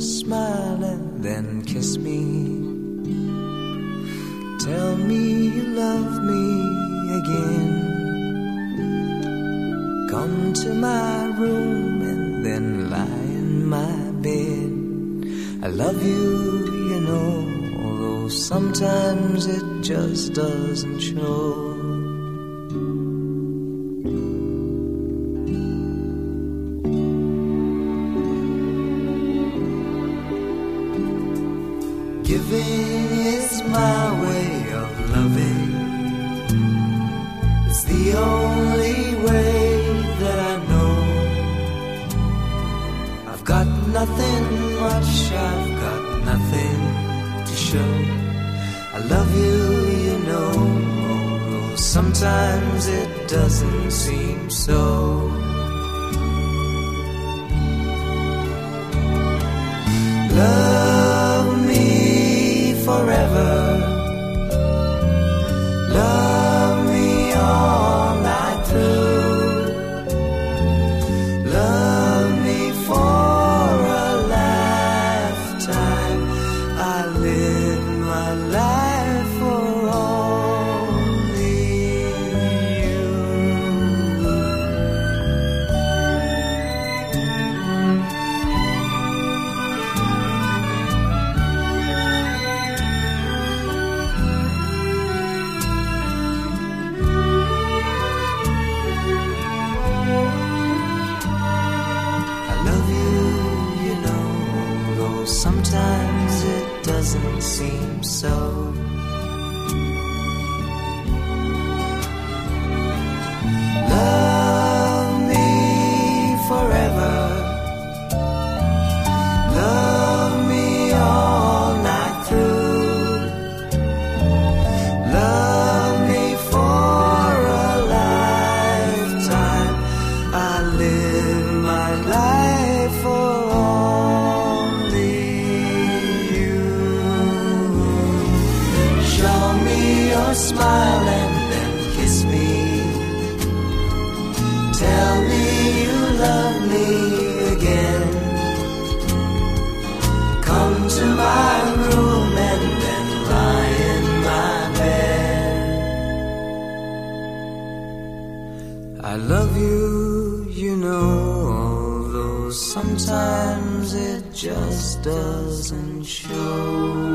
smile and then kiss me. Tell me you love me again. Come to my room and then lie in my bed. I love you, you know, although sometimes it just doesn't show. Giving is my way of loving. It's the only way that I know. I've got nothing much, I've got nothing to show. I love you, you know, sometimes it doesn't seem so. I live my life for only doesn't seem so. Show me your smile and then kiss me. Tell me you love me again. Come to my room and then lie in my bed. I love you, you know, although sometimes it just doesn't show.